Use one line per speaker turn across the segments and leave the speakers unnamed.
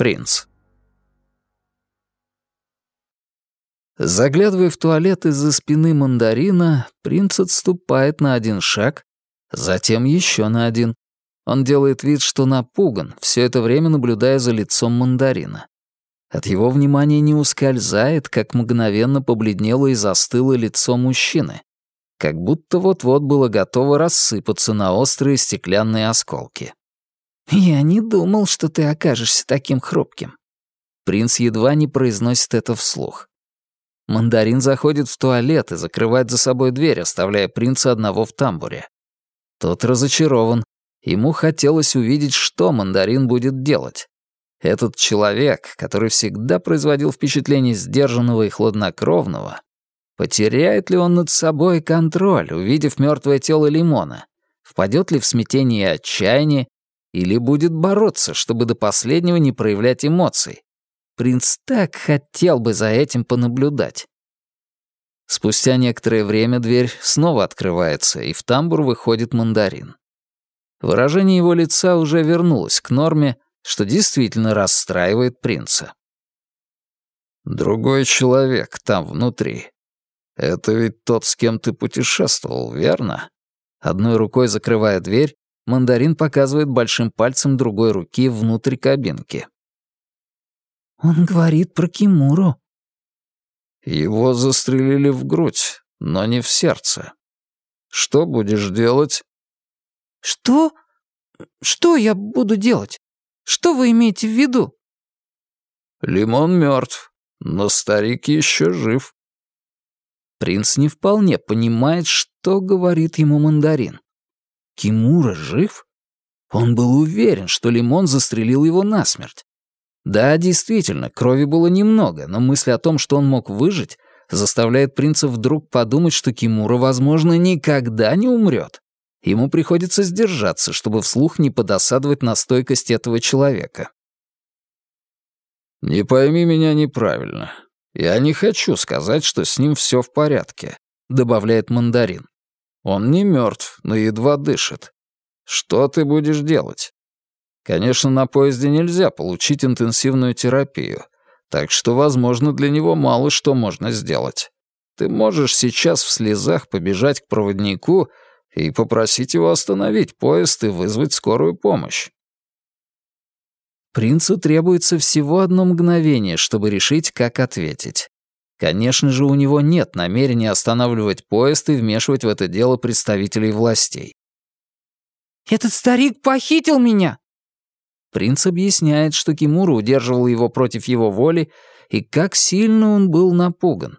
Принц. Заглядывая в туалет из-за спины мандарина, принц отступает на один шаг, затем еще на один. Он делает вид, что напуган, все это время наблюдая за лицом мандарина. От его внимания не ускользает, как мгновенно побледнело и застыло лицо мужчины, как будто вот-вот было готово рассыпаться на острые стеклянные осколки. «Я не думал, что ты окажешься таким хрупким». Принц едва не произносит это вслух. Мандарин заходит в туалет и закрывает за собой дверь, оставляя принца одного в тамбуре. Тот разочарован. Ему хотелось увидеть, что мандарин будет делать. Этот человек, который всегда производил впечатление сдержанного и хладнокровного, потеряет ли он над собой контроль, увидев мертвое тело лимона? Впадет ли в смятение и отчаяние, или будет бороться, чтобы до последнего не проявлять эмоций? Принц так хотел бы за этим понаблюдать. Спустя некоторое время дверь снова открывается, и в тамбур выходит мандарин. Выражение его лица уже вернулось к норме, что действительно расстраивает принца. «Другой человек там внутри. Это ведь тот, с кем ты путешествовал, верно?» Одной рукой закрывая дверь, мандарин показывает большим пальцем другой руки внутрь кабинки.
«Он говорит про Кимуру».
«Его застрелили в грудь, но не в сердце. Что будешь делать?»
«Что? Что я буду делать? Что вы имеете в виду?»
«Лимон мертв, но старик еще жив». Принц не вполне понимает, что говорит ему мандарин. Кимура жив? Он был уверен, что Лимон застрелил его насмерть. Да, действительно, крови было немного, но мысль о том, что он мог выжить, заставляет принца вдруг подумать, что Кимура, возможно, никогда не умрет. Ему приходится сдержаться, чтобы вслух не подосадовать на стойкость этого человека. «Не пойми меня неправильно. Я не хочу сказать, что с ним все в порядке», — добавляет мандарин. «Он не мертв, но едва дышит. Что ты будешь делать? Конечно, на поезде нельзя получить интенсивную терапию, так что, возможно, для него мало что можно сделать. Ты можешь сейчас в слезах побежать к проводнику и попросить его остановить поезд и вызвать скорую помощь. Принцу требуется всего одно мгновение, чтобы решить, как ответить. Конечно же, у него нет намерения останавливать поезд и вмешивать в это дело представителей властей.
«Этот старик похитил меня!»
Принц объясняет, что Кимура удерживал его против его воли, и как сильно он был напуган.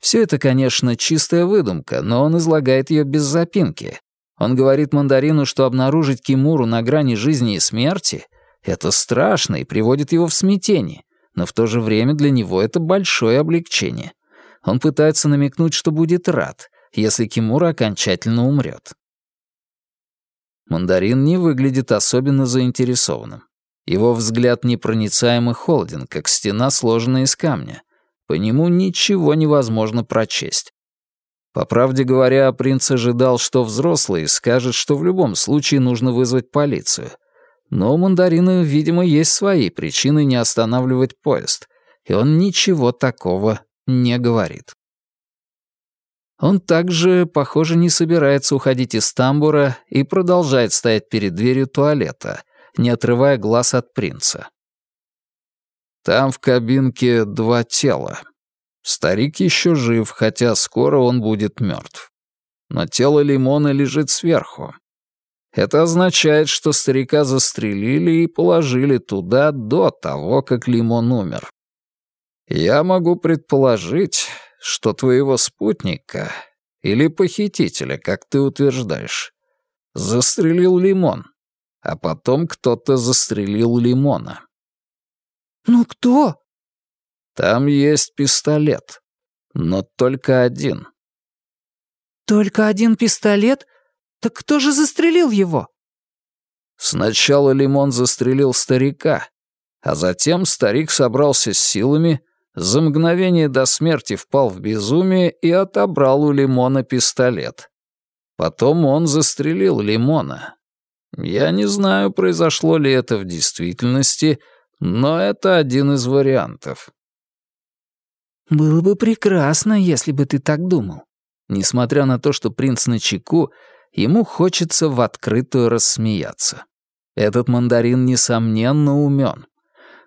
Все это, конечно, чистая выдумка, но он излагает ее без запинки. Он говорит мандарину, что обнаружить Кимуру на грани жизни и смерти — это страшно и приводит его в смятение, но в то же время для него это большое облегчение. Он пытается намекнуть, что будет рад, если Кимура окончательно умрет. Мандарин не выглядит особенно заинтересованным. Его взгляд непроницаем и холоден, как стена, сложенная из камня. По нему ничего невозможно прочесть. По правде говоря, принц ожидал, что взрослый скажет, что в любом случае нужно вызвать полицию. Но у мандарина, видимо, есть свои причины не останавливать поезд, и он ничего такого не говорит. Он также, похоже, не собирается уходить из тамбура и продолжает стоять перед дверью туалета, не отрывая глаз от принца. Там в кабинке два тела. Старик еще жив, хотя скоро он будет мертв. Но тело Лимона лежит сверху. Это означает, что старика застрелили и положили туда до того, как Лимон умер. Я могу предположить, что твоего спутника или похитителя, как ты утверждаешь, застрелил Лимон а потом кто-то застрелил Лимона.
«Ну кто?»
«Там есть пистолет, но только один».
«Только один пистолет? Так кто же застрелил его?»
Сначала Лимон застрелил старика, а затем старик собрался с силами, за мгновение до смерти впал в безумие и отобрал у Лимона пистолет. Потом он застрелил Лимона, я не знаю, произошло ли это в действительности, но это один из вариантов.
«Было бы прекрасно, если бы ты так думал».
Несмотря на то, что принц на чеку, ему хочется в открытую рассмеяться. Этот мандарин, несомненно, умен.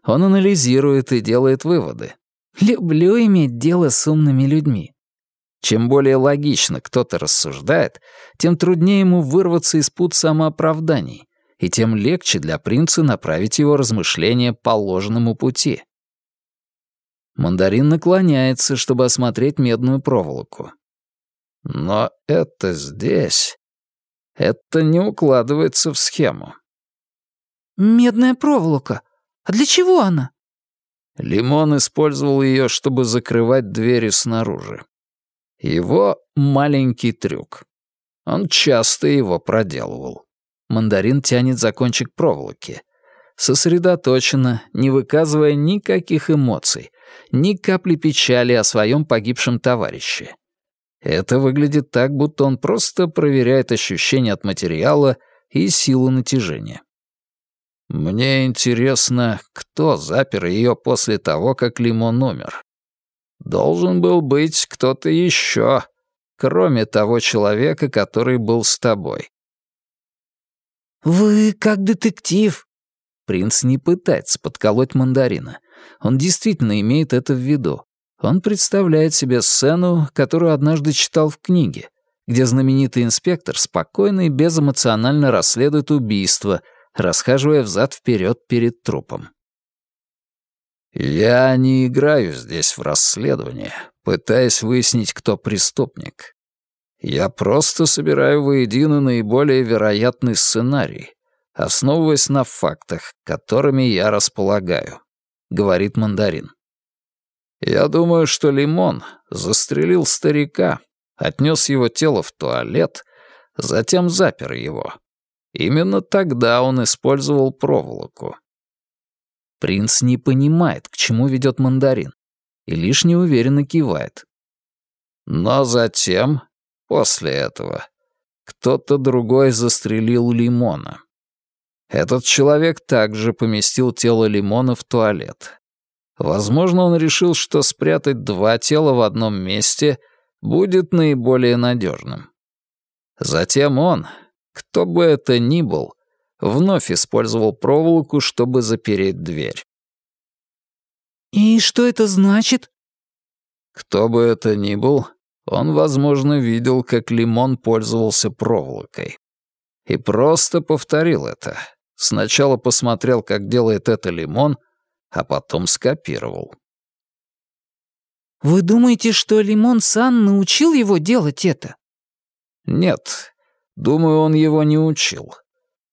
Он анализирует и делает выводы.
«Люблю иметь дело с умными людьми».
Чем более логично кто-то рассуждает, тем труднее ему вырваться из пут самооправданий, и тем легче для принца направить его размышления по ложному пути. Мандарин наклоняется, чтобы осмотреть медную проволоку. Но это здесь... Это не укладывается в схему.
«Медная проволока. А для чего она?»
Лимон использовал ее, чтобы закрывать двери снаружи. Его маленький трюк. Он часто его проделывал. Мандарин тянет за кончик проволоки. Сосредоточенно, не выказывая никаких эмоций, ни капли печали о своем погибшем товарище. Это выглядит так, будто он просто проверяет ощущения от материала и силу натяжения. Мне интересно, кто запер ее после того, как Лимон умер. Должен был быть кто-то еще, кроме того человека, который был с тобой.
«Вы как детектив».
Принц не пытается подколоть мандарина. Он действительно имеет это в виду. Он представляет себе сцену, которую однажды читал в книге, где знаменитый инспектор спокойно и безэмоционально расследует убийство, расхаживая взад-вперед перед трупом. «Я не играю здесь в расследование, пытаясь выяснить, кто преступник. Я просто собираю воедино наиболее вероятный сценарий, основываясь на фактах, которыми я располагаю», — говорит мандарин. «Я думаю, что Лимон застрелил старика, отнес его тело в туалет, затем запер его. Именно тогда он использовал проволоку. Принц не понимает, к чему ведет мандарин, и лишь неуверенно кивает. Но затем После этого кто-то другой застрелил Лимона. Этот человек также поместил тело Лимона в туалет. Возможно, он решил, что спрятать два тела в одном месте будет наиболее надежным. Затем он, кто бы это ни был, вновь использовал проволоку, чтобы запереть дверь.
«И что это значит?»
Кто бы это ни был, он, возможно, видел, как Лимон пользовался проволокой. И просто повторил это. Сначала посмотрел, как делает это Лимон, а потом скопировал.
«Вы думаете, что Лимон Сан научил его делать это?»
«Нет, думаю, он его не учил.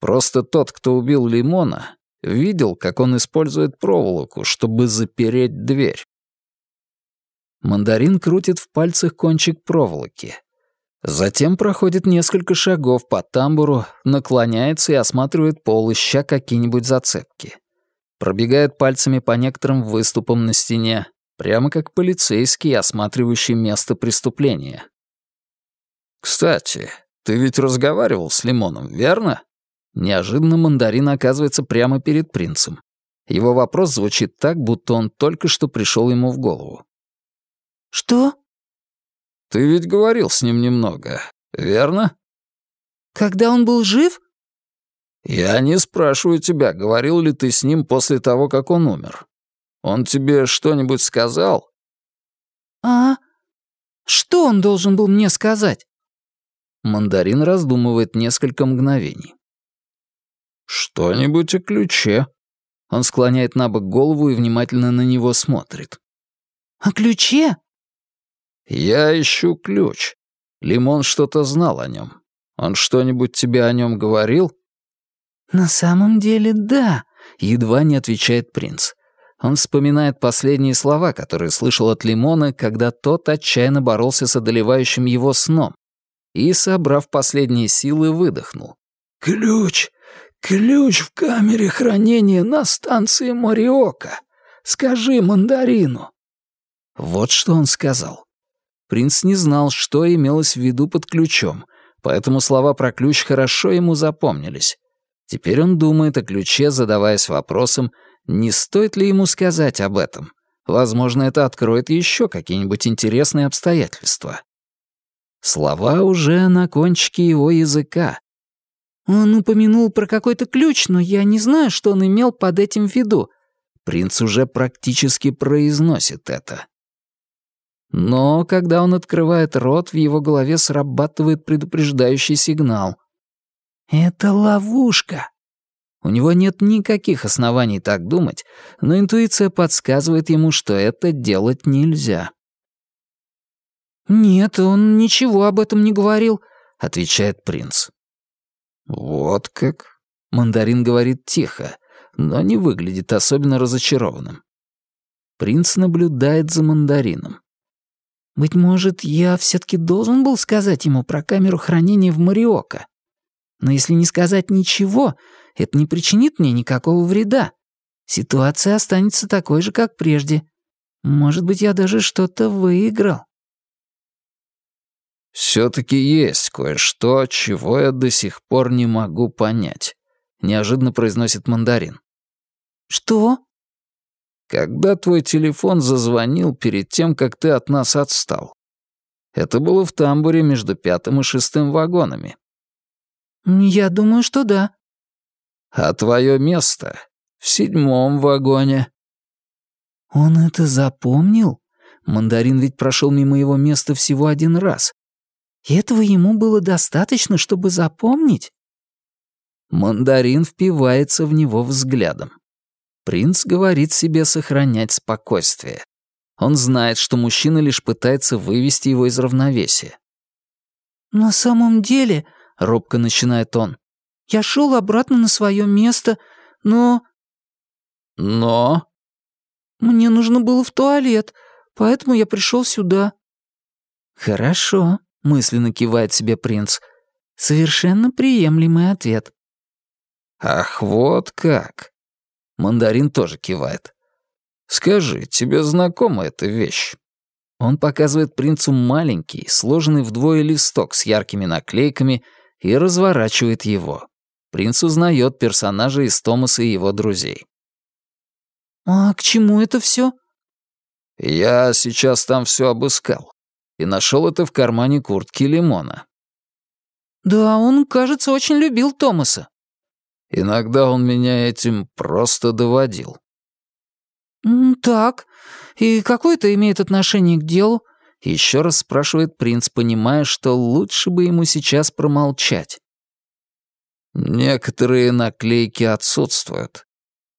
Просто тот, кто убил Лимона, видел, как он использует проволоку, чтобы запереть дверь. Мандарин крутит в пальцах кончик проволоки. Затем проходит несколько шагов по тамбуру, наклоняется и осматривает пол, ища какие-нибудь зацепки. Пробегает пальцами по некоторым выступам на стене, прямо как полицейский, осматривающий место преступления. «Кстати, ты ведь разговаривал с Лимоном, верно?» Неожиданно мандарин оказывается прямо перед принцем. Его вопрос звучит так, будто он только что пришел ему в голову.
«Что?»
«Ты ведь говорил с ним немного, верно?»
«Когда он был жив?»
«Я не спрашиваю тебя, говорил ли ты с ним после того, как он умер. Он тебе что-нибудь сказал?»
«А? Что он должен был мне сказать?»
Мандарин раздумывает несколько мгновений. «Что-нибудь о ключе». Он склоняет на бок голову и внимательно на него смотрит.
«О ключе?»
«Я ищу ключ. Лимон что-то знал о нем. Он что-нибудь тебе о нем говорил?»
«На самом деле, да», —
едва не отвечает принц. Он вспоминает последние слова, которые слышал от Лимона, когда тот отчаянно боролся с одолевающим его сном, и, собрав последние силы, выдохнул.
«Ключ! Ключ в камере хранения на станции Мориока! Скажи мандарину!»
Вот что он сказал. Принц не знал, что имелось в виду под ключом, поэтому слова про ключ хорошо ему запомнились. Теперь он думает о ключе, задаваясь вопросом, Не стоит ли ему сказать об этом? Возможно, это откроет еще какие-нибудь интересные обстоятельства. Слова уже на кончике его языка.
Он упомянул про какой-то ключ, но я не знаю, что он имел под этим в виду.
Принц уже практически произносит это. Но когда он открывает рот, в его голове срабатывает предупреждающий сигнал. «Это ловушка!» У него нет никаких оснований так думать, но интуиция подсказывает ему, что это делать нельзя.
«Нет, он ничего об этом не говорил», —
отвечает принц. «Вот как?» — мандарин говорит тихо, но не выглядит особенно разочарованным. Принц наблюдает за мандарином.
«Быть может, я все-таки должен был сказать ему про камеру хранения в Мариока. Но если не сказать ничего, это не причинит мне никакого вреда. Ситуация останется такой же, как прежде. Может быть, я даже что-то выиграл».
«Все-таки есть кое-что, чего я до сих пор не могу понять», — неожиданно произносит мандарин.
«Что?»
когда твой телефон зазвонил перед тем, как ты от нас отстал. Это было в тамбуре между пятым и шестым вагонами.
Я думаю, что да.
А твое место в седьмом вагоне.
Он это запомнил? Мандарин ведь прошел мимо его места всего один раз. И этого ему было достаточно, чтобы запомнить?
Мандарин впивается в него взглядом. Принц говорит себе сохранять спокойствие. Он знает, что мужчина лишь пытается вывести его из равновесия.
«На самом деле», — робко начинает он, — «я шел обратно на свое место, но...»
«Но...»
«Мне нужно было в туалет, поэтому я пришел сюда».
«Хорошо», — мысленно кивает себе принц.
«Совершенно приемлемый ответ».
«Ах, вот как!» Мандарин тоже кивает. «Скажи, тебе знакома эта вещь?» Он показывает принцу маленький, сложенный вдвое листок с яркими наклейками и разворачивает его. Принц узнает персонажа из Томаса и его друзей.
«А к чему это все?
«Я сейчас там все обыскал и нашел это в кармане куртки Лимона».
«Да, он, кажется, очень любил Томаса».
Иногда он меня этим просто доводил.
«Так, и какое это имеет отношение к делу?»
Еще раз спрашивает принц, понимая, что лучше бы ему сейчас промолчать. Некоторые наклейки отсутствуют.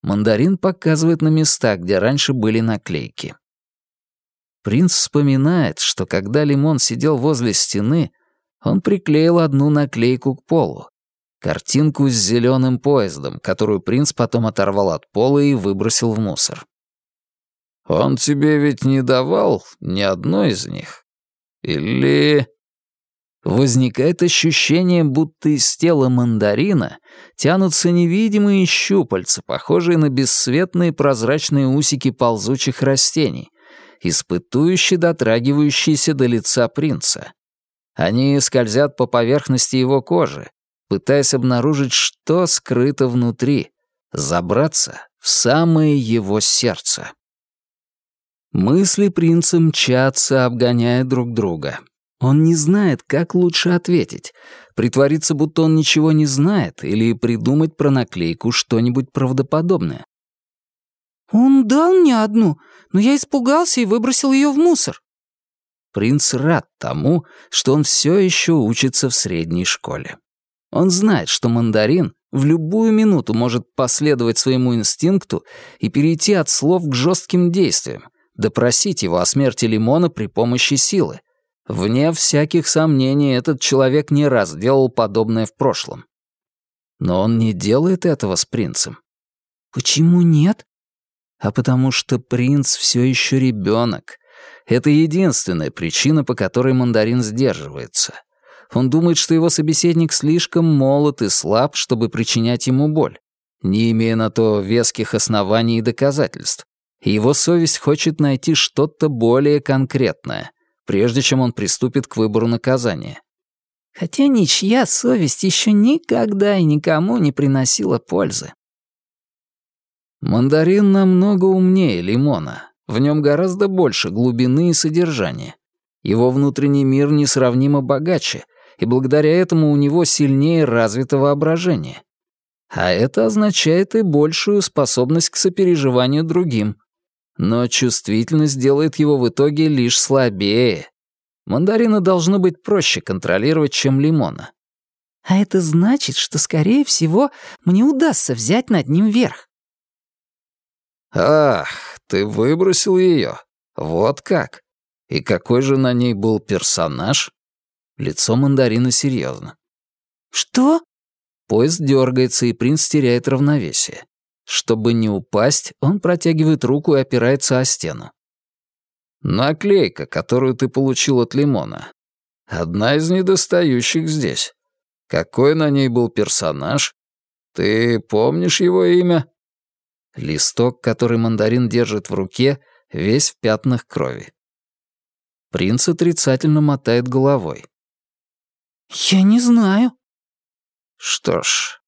Мандарин показывает на места, где раньше были наклейки. Принц вспоминает, что когда Лимон сидел возле стены, он приклеил одну наклейку к полу, Картинку с зеленым поездом, которую принц потом оторвал от пола и выбросил в мусор. «Он тебе ведь не давал ни одной из них? Или...» Возникает ощущение, будто из тела мандарина тянутся невидимые щупальца, похожие на бесцветные прозрачные усики ползучих растений, испытующе дотрагивающиеся до лица принца. Они скользят по поверхности его кожи, пытаясь обнаружить, что скрыто внутри, забраться в самое его сердце. Мысли принца мчатся, обгоняя друг друга. Он не знает, как лучше ответить. Притвориться, будто он ничего не знает, или придумать про наклейку что-нибудь правдоподобное.
«Он дал мне одну, но я испугался и выбросил ее в мусор».
Принц рад тому, что он все еще учится в средней школе. Он знает, что мандарин в любую минуту может последовать своему инстинкту и перейти от слов к жестким действиям, допросить его о смерти Лимона при помощи силы. Вне всяких сомнений, этот человек не раз делал подобное в прошлом. Но он не делает этого с принцем.
Почему нет?
А потому что принц все еще ребенок. Это единственная причина, по которой мандарин сдерживается. Он думает, что его собеседник слишком молод и слаб, чтобы причинять ему боль, не имея на то веских оснований и доказательств. Его совесть хочет найти что-то более конкретное, прежде чем он приступит к выбору наказания.
Хотя ничья совесть еще никогда и никому не приносила пользы.
Мандарин намного умнее лимона. В нем гораздо больше глубины и содержания. Его внутренний мир несравнимо богаче, и благодаря этому у него сильнее развито воображение. А это означает и большую способность к сопереживанию другим. Но чувствительность делает его в итоге лишь слабее. Мандарина должно быть проще контролировать, чем лимона.
А это значит, что, скорее всего, мне удастся взять над ним верх.
«Ах, ты выбросил ее. Вот как. И какой же на ней был персонаж?» Лицо мандарина серьезно.
«Что?»
Поезд дергается, и принц теряет равновесие. Чтобы не упасть, он протягивает руку и опирается о стену. «Наклейка, которую ты получил от Лимона. Одна из недостающих здесь. Какой на ней был персонаж? Ты помнишь его имя?» Листок, который мандарин держит в руке, весь в пятнах крови. Принц отрицательно мотает головой.
«Я не знаю».
«Что ж,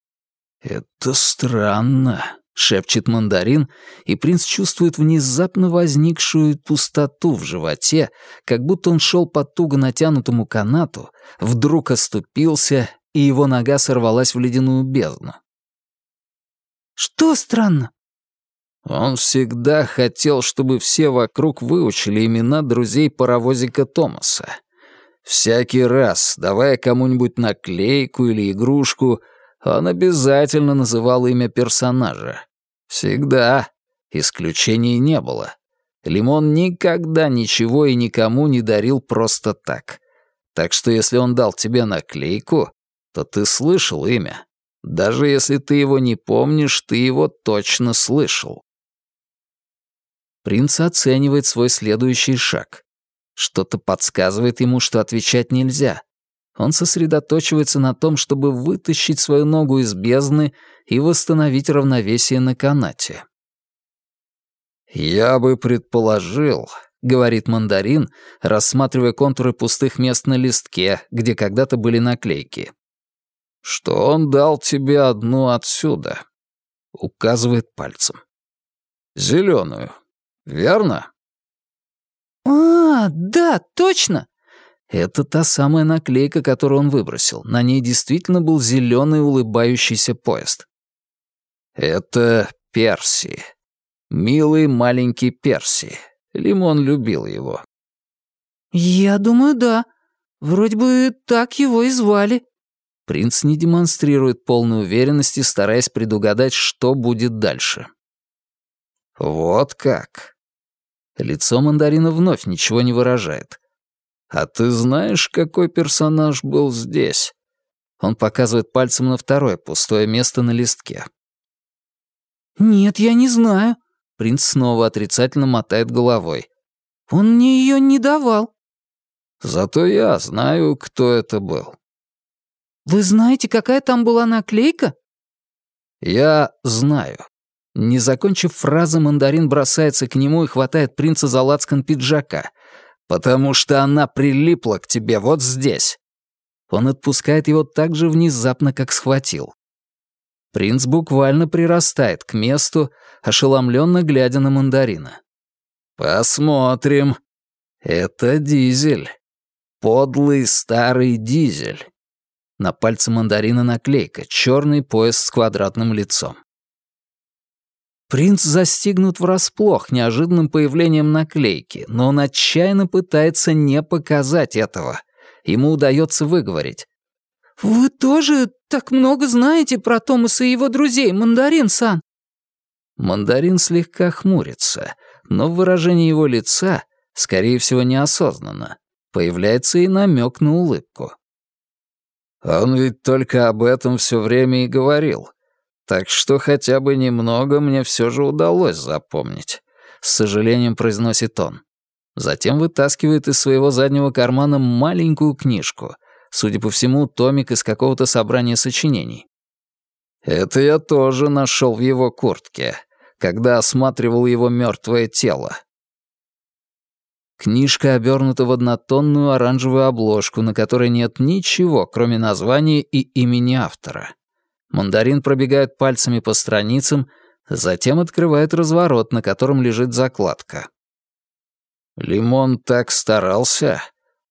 это странно», — шепчет мандарин, и принц чувствует внезапно возникшую пустоту в животе, как будто он шел по туго натянутому канату, вдруг оступился, и его нога сорвалась в ледяную бездну.
«Что странно?»
Он всегда хотел, чтобы все вокруг выучили имена друзей паровозика Томаса. Всякий раз, давая кому-нибудь наклейку или игрушку, он обязательно называл имя персонажа. Всегда. Исключений не было. Лимон никогда ничего и никому не дарил просто так. Так что если он дал тебе наклейку, то ты слышал имя. Даже если ты его не помнишь, ты его точно слышал. Принц оценивает свой следующий шаг. Что-то подсказывает ему, что отвечать нельзя. Он сосредоточивается на том, чтобы вытащить свою ногу из бездны и восстановить равновесие на канате. «Я бы предположил», — говорит мандарин, рассматривая контуры пустых мест на листке, где когда-то были наклейки, «что он дал тебе одну отсюда», — указывает пальцем. «Зеленую, верно?»
«А, да, точно!»
Это та самая наклейка, которую он выбросил. На ней действительно был зеленый улыбающийся поезд. Это Перси. Милый маленький Перси. Лимон любил его.
«Я думаю, да. Вроде бы так его и звали».
Принц не демонстрирует полной уверенности, стараясь предугадать, что будет дальше. «Вот как. Лицо мандарина вновь ничего не выражает. «А ты знаешь, какой персонаж был здесь?» Он показывает пальцем на второе пустое место на листке.
«Нет, я не знаю».
Принц снова отрицательно мотает головой.
«Он мне ее не давал».
«Зато я знаю, кто это был».
«Вы знаете, какая там была наклейка?»
«Я знаю. Не закончив фразы, мандарин бросается к нему и хватает принца за лацкан пиджака. «Потому что она прилипла к тебе вот здесь». Он отпускает его так же внезапно, как схватил. Принц буквально прирастает к месту, ошеломленно глядя на мандарина. «Посмотрим. Это дизель. Подлый старый дизель». На пальце мандарина наклейка, черный пояс с квадратным лицом. Принц застигнут врасплох неожиданным появлением наклейки, но он отчаянно пытается не показать этого. Ему удается выговорить.
«Вы тоже так много знаете про Томаса и его друзей, Мандарин-сан?»
Мандарин слегка хмурится, но в выражении его лица, скорее всего, неосознанно, появляется и намек на улыбку. «Он ведь только об этом все время и говорил», так что хотя бы немного мне все же удалось запомнить. С сожалением произносит он. Затем вытаскивает из своего заднего кармана маленькую книжку. Судя по всему, томик из какого-то собрания сочинений. Это я тоже нашел в его куртке, когда осматривал его мертвое тело. Книжка обернута в однотонную оранжевую обложку, на которой нет ничего, кроме названия и имени автора. Мандарин пробегает пальцами по страницам, Затем открывает разворот, на котором лежит закладка. Лимон так старался,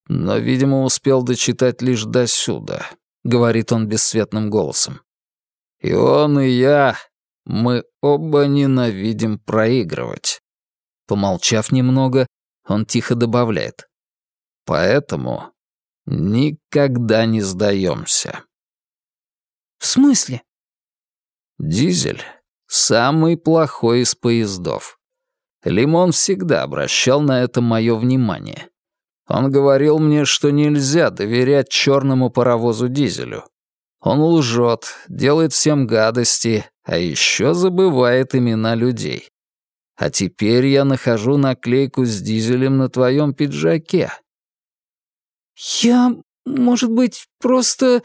но, видимо, успел дочитать лишь до сюда, говорит он бесцветным голосом. И он, и я, мы оба ненавидим проигрывать. Помолчав немного, он тихо добавляет. Поэтому никогда не сдаемся.
В смысле?
Дизель — самый плохой из поездов. Лимон всегда обращал на это мое внимание. Он говорил мне, что нельзя доверять черному паровозу Дизелю. Он лжет, делает всем гадости, а еще забывает имена людей. А теперь я нахожу наклейку с Дизелем на твоем пиджаке.
Я, может быть, просто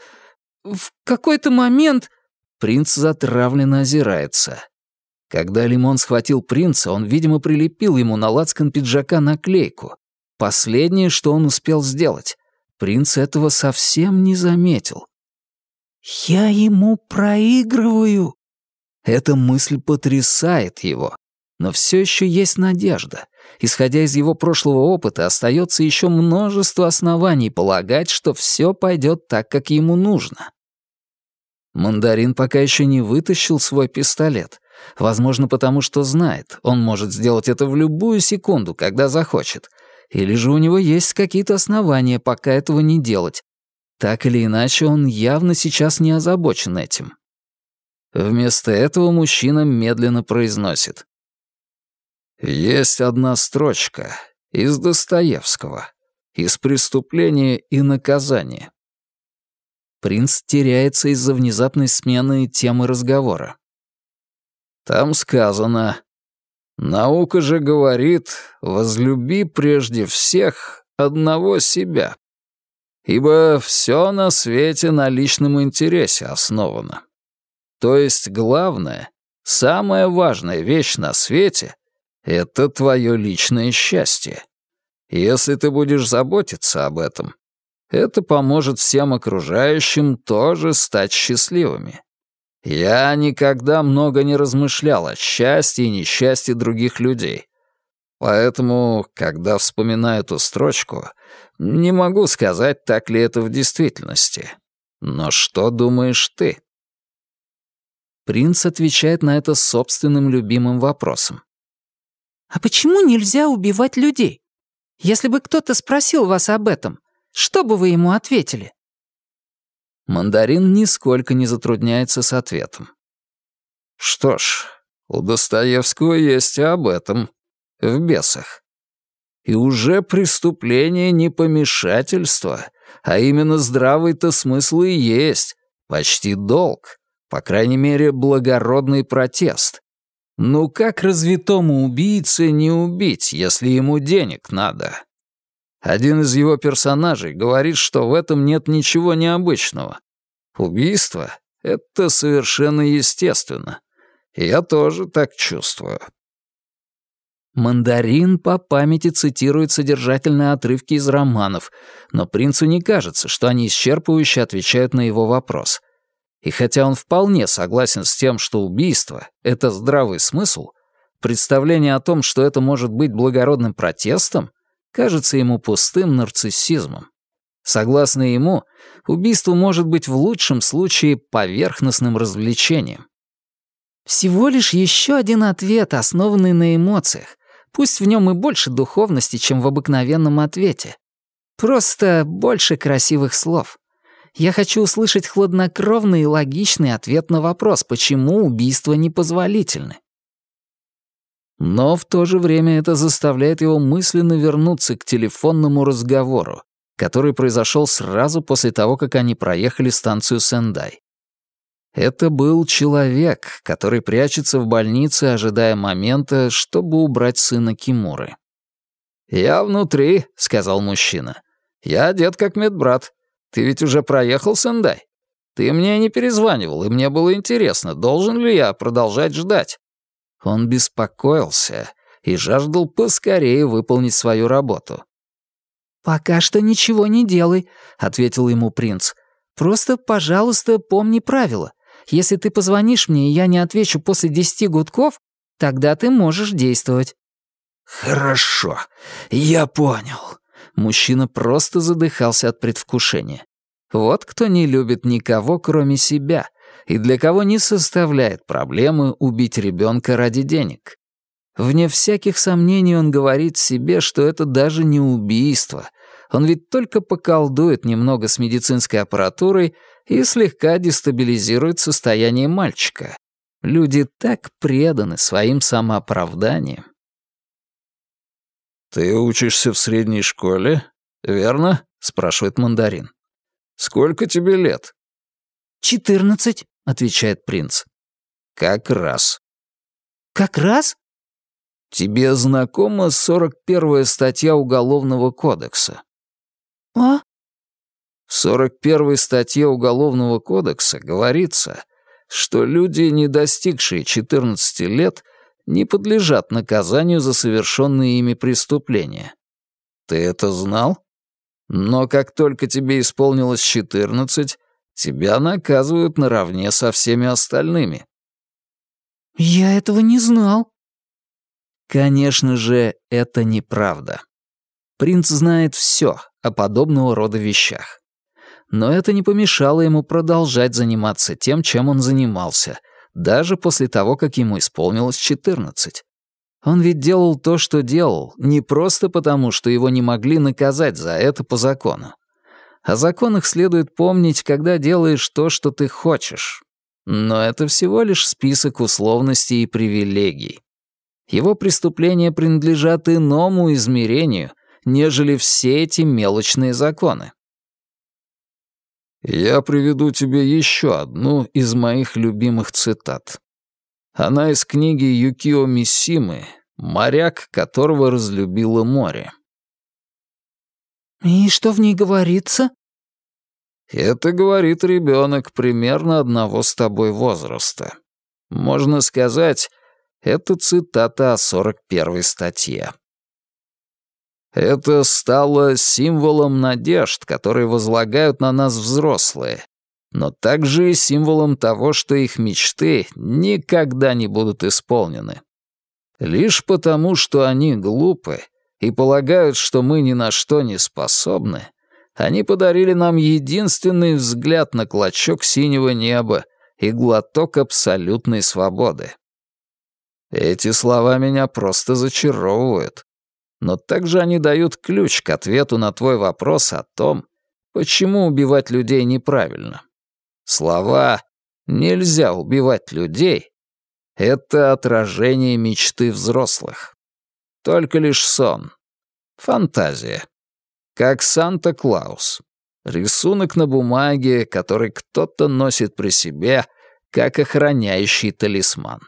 в какой-то момент...
Принц затравленно озирается. Когда Лимон схватил принца, он, видимо, прилепил ему на лацкан пиджака наклейку. Последнее, что он успел сделать. Принц этого совсем не заметил.
«Я ему проигрываю!»
Эта мысль потрясает его. Но все еще есть надежда. Исходя из его прошлого опыта, остается еще множество оснований полагать, что все пойдет так, как ему нужно. Мандарин пока еще не вытащил свой пистолет. Возможно, потому что знает, он может сделать это в любую секунду, когда захочет. Или же у него есть какие-то основания пока этого не делать. Так или иначе, он явно сейчас не озабочен этим. Вместо этого мужчина медленно произносит. «Есть одна строчка из Достоевского, из «Преступления и наказания». Принц теряется из-за внезапной смены темы разговора. Там сказано, «Наука же говорит, возлюби прежде всех одного себя, ибо все на свете на личном интересе основано. То есть главное, самая важная вещь на свете — это твое личное счастье. Если ты будешь заботиться об этом, это поможет всем окружающим тоже стать счастливыми. Я никогда много не размышлял о счастье и несчастье других людей. Поэтому, когда вспоминаю эту строчку, не могу сказать, так ли это в действительности. Но что думаешь ты? Принц отвечает на это собственным любимым вопросом.
«А почему нельзя убивать людей? Если бы кто-то спросил вас об этом, что бы вы ему ответили?»
Мандарин нисколько не затрудняется с ответом. Что ж, у Достоевского есть об этом. В бесах. И уже преступление не помешательство, а именно здравый-то смысл и есть, почти долг, по крайней мере, благородный протест. Ну как развитому убийце не убить, если ему денег надо? Один из его персонажей говорит, что в этом нет ничего необычного. Убийство — это совершенно естественно. Я тоже так чувствую. Мандарин по памяти цитирует содержательные отрывки из романов, но принцу не кажется, что они исчерпывающе отвечают на его вопрос. И хотя он вполне согласен с тем, что убийство — это здравый смысл, представление о том, что это может быть благородным протестом, кажется ему пустым нарциссизмом. Согласно ему, убийство может быть в лучшем случае поверхностным развлечением.
Всего лишь еще один ответ, основанный на эмоциях. Пусть в нем и больше духовности, чем в обыкновенном ответе. Просто больше красивых слов. Я хочу услышать хладнокровный и логичный ответ на вопрос, почему убийства непозволительны.
Но в то же время это заставляет его мысленно вернуться к телефонному разговору, который произошел сразу после того, как они проехали станцию Сендай. Это был человек, который прячется в больнице, ожидая момента, чтобы убрать сына Кимуры. «Я внутри», — сказал мужчина. «Я одет как медбрат. Ты ведь уже проехал Сендай? Ты мне не перезванивал, и мне было интересно, должен ли я продолжать ждать. Он беспокоился и жаждал поскорее выполнить свою работу.
«Пока что ничего не делай», — ответил ему принц. «Просто, пожалуйста, помни правила. Если ты позвонишь мне, и я не отвечу после десяти гудков, тогда ты можешь действовать».
«Хорошо, я понял». Мужчина просто задыхался от предвкушения. Вот кто не любит никого, кроме себя, и для кого не составляет проблемы убить ребенка ради денег. Вне всяких сомнений он говорит себе, что это даже не убийство. Он ведь только поколдует немного с медицинской аппаратурой и слегка дестабилизирует состояние мальчика. Люди так преданы своим самооправданиям. «Ты учишься в средней школе, верно?» — спрашивает мандарин. «Сколько тебе лет?»
«Четырнадцать», — отвечает принц.
«Как раз».
«Как раз?»
«Тебе знакома сорок первая статья Уголовного кодекса?»
«А?»
В сорок первой статье Уголовного кодекса говорится, что люди, не достигшие 14 лет, не подлежат наказанию за совершенные ими преступления. Ты это знал? Но как только тебе исполнилось 14, тебя наказывают наравне со всеми остальными.
Я этого не знал.
Конечно же, это неправда. Принц знает все о подобного рода вещах. Но это не помешало ему продолжать заниматься тем, чем он занимался, даже после того, как ему исполнилось 14. Он ведь делал то, что делал, не просто потому, что его не могли наказать за это по закону. О законах следует помнить, когда делаешь то, что ты хочешь. Но это всего лишь список условностей и привилегий. Его преступления принадлежат иному измерению, нежели все эти мелочные законы. Я приведу тебе еще одну из моих любимых цитат. Она из книги Юкио Мисимы «Моряк, которого разлюбило море».
«И что в ней говорится?»
«Это говорит ребенок примерно одного с тобой возраста. Можно сказать, это цитата о 41-й статье. Это стало символом надежд, которые возлагают на нас взрослые, но также и символом того, что их мечты никогда не будут исполнены. Лишь потому, что они глупы и полагают, что мы ни на что не способны, они подарили нам единственный взгляд на клочок синего неба и глоток абсолютной свободы. Эти слова меня просто зачаровывают. Но также они дают ключ к ответу на твой вопрос о том, почему убивать людей неправильно. Слова «нельзя убивать людей» — это отражение мечты взрослых. Только лишь сон. Фантазия. Как Санта-Клаус. Рисунок на бумаге, который кто-то носит при себе, как охраняющий талисман.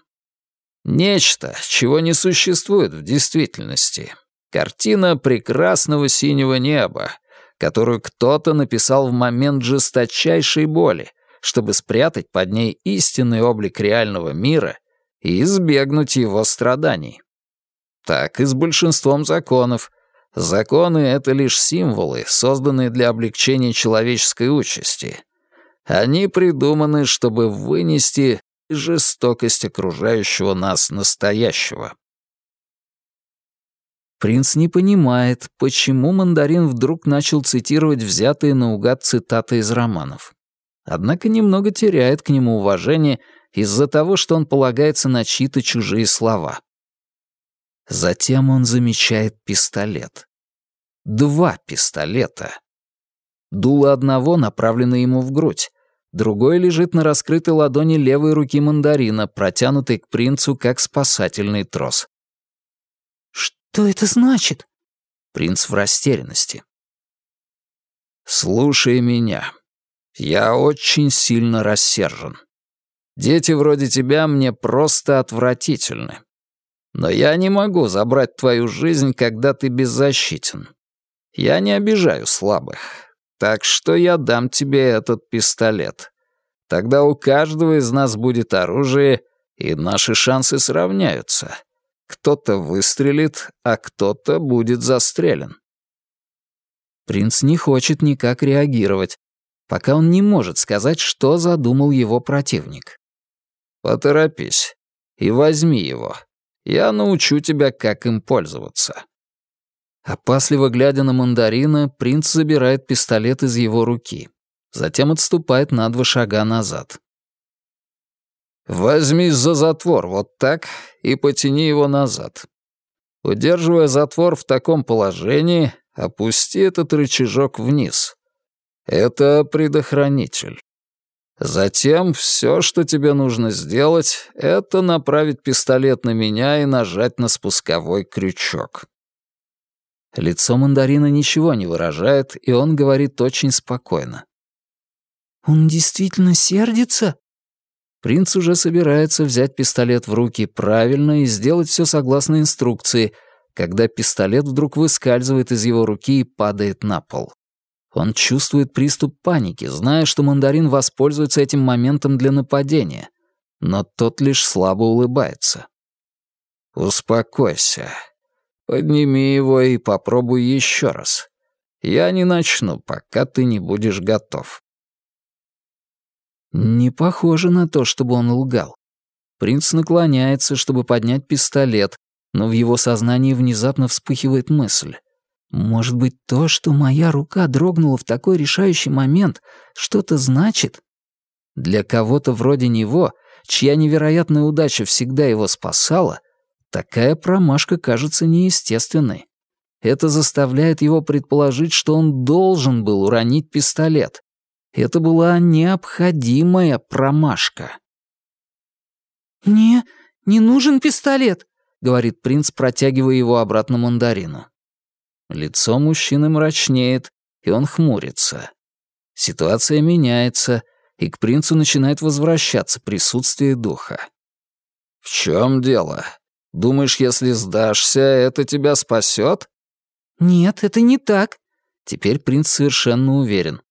Нечто, чего не существует в действительности. Картина прекрасного синего неба, которую кто-то написал в момент жесточайшей боли, чтобы спрятать под ней истинный облик реального мира и избегнуть его страданий. Так и с большинством законов. Законы — это лишь символы, созданные для облегчения человеческой участи. Они придуманы, чтобы вынести жестокость окружающего нас настоящего. Принц не понимает, почему мандарин вдруг начал цитировать взятые наугад цитаты из романов. Однако немного теряет к нему уважение из-за того, что он полагается на чьи-то чужие слова. Затем он замечает пистолет. Два пистолета. Дуло одного направлено ему в грудь, другой лежит на раскрытой ладони левой руки мандарина, протянутой к принцу как спасательный трос.
«Что это значит?»
Принц в растерянности. «Слушай меня. Я очень сильно рассержен. Дети вроде тебя мне просто отвратительны. Но я не могу забрать твою жизнь, когда ты беззащитен. Я не обижаю слабых. Так что я дам тебе этот пистолет. Тогда у каждого из нас будет оружие, и наши шансы сравняются. Кто-то выстрелит, а кто-то будет застрелен. Принц не хочет никак реагировать. пока он не может сказать, что задумал его противник. «Поторопись и возьми его. Я научу тебя, как им пользоваться». Опасливо глядя на мандарина, принц забирает пистолет из его руки. Затем отступает на два шага назад. «Возьми за затвор вот так и потяни его назад. Удерживая затвор в таком положении, опусти этот рычажок вниз. Это предохранитель. Затем все, что тебе нужно сделать, это направить пистолет на меня и нажать на спусковой крючок. Лицо мандарина ничего не выражает, и он говорит очень спокойно.
«Он действительно сердится?»
Принц уже собирается взять пистолет в руки правильно и сделать все согласно инструкции, когда пистолет вдруг выскальзывает из его руки и падает на пол. Он чувствует приступ паники, зная, что мандарин воспользуется этим моментом для нападения, но тот лишь слабо улыбается. «Успокойся. Подними его и попробуй еще раз. Я не начну, пока ты не будешь готов». Не похоже на то, чтобы он лгал. Принц наклоняется, чтобы поднять пистолет, но в его сознании внезапно вспыхивает мысль. Может быть, то, что моя рука дрогнула в такой решающий момент, что-то значит? Для кого-то вроде него, чья невероятная удача всегда его спасала, такая промашка кажется неестественной. Это заставляет его предположить, что он должен был уронить пистолет, это была необходимая промашка.
«Мне не нужен пистолет», —
говорит принц, протягивая его обратно мандарину. Лицо мужчины мрачнеет, и он хмурится. Ситуация меняется, и к принцу начинает возвращаться присутствие духа. «В чем дело? Думаешь, если сдашься, это тебя спасет?»
«Нет, это не так».
Теперь принц совершенно уверен.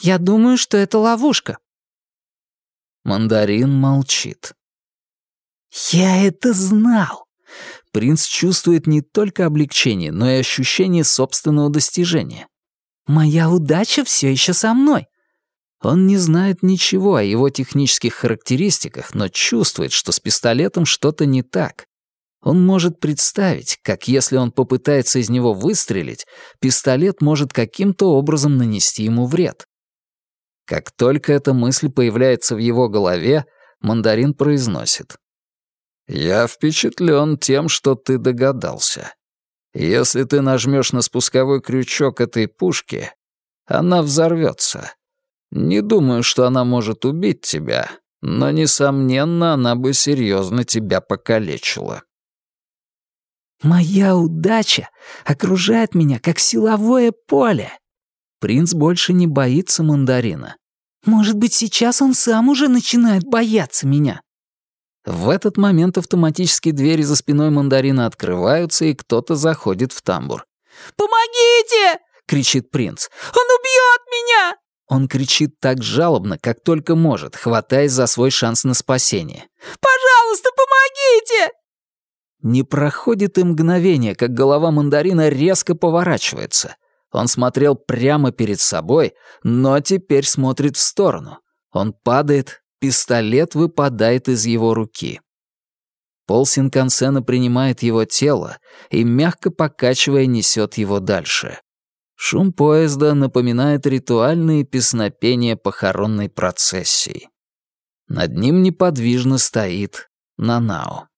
Я думаю, что это ловушка».
Мандарин молчит.
«Я это знал!»
Принц чувствует не только облегчение, но и ощущение собственного достижения.
«Моя удача все еще со мной!»
Он не знает ничего о его технических характеристиках, но чувствует, что с пистолетом что-то не так. Он может представить, как если он попытается из него выстрелить, пистолет может каким-то образом нанести ему вред. Как только эта мысль появляется в его голове, мандарин произносит. «Я впечатлен тем, что ты догадался. Если ты нажмешь на спусковой крючок этой пушки, она взорвется. Не думаю, что она может убить тебя, но, несомненно, она бы серьезно тебя покалечила».
«Моя удача окружает меня, как силовое поле»,
Принц больше не боится мандарина.
Может быть, сейчас он сам уже начинает бояться меня.
В этот момент автоматические двери за спиной мандарина открываются, и кто-то заходит в тамбур.
«Помогите!» — кричит принц. «Он убьет меня!»
Он кричит так жалобно, как только может, хватаясь за свой шанс на спасение.
«Пожалуйста, помогите!»
Не проходит и мгновение, как голова мандарина резко поворачивается. Он смотрел прямо перед собой, но теперь смотрит в сторону. Он падает, пистолет выпадает из его руки. Пол Синкансена принимает его тело и, мягко покачивая, несет его дальше. Шум поезда напоминает ритуальные песнопения похоронной процессии. Над ним неподвижно стоит Нанао.